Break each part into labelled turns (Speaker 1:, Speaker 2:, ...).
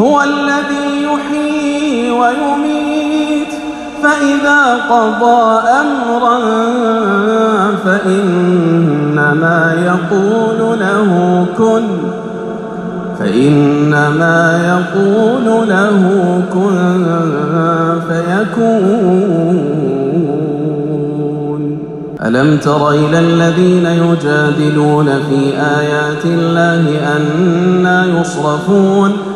Speaker 1: هو الذي يحيي ويميت. فإذا قضى أمرا فإنما يقول له كن. فإنما يقول له كن فيكون. ألم تر إلى الذين يجادلون في آيات الله أنا يصرفون؟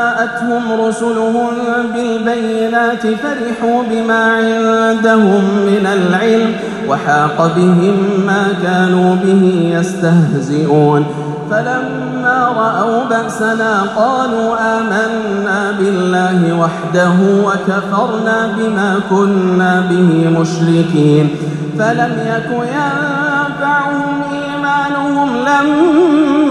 Speaker 1: جاءتهم رسلهم بالبينات فرحوا بما عندهم من العلم وحاق بهم ما كانوا به يستهزئون. فلما رأوا بأسنا قالوا آمنا بالله وحده وكفرنا بما كنا به مشركين. فلم يك ينفعهم إيمانهم لما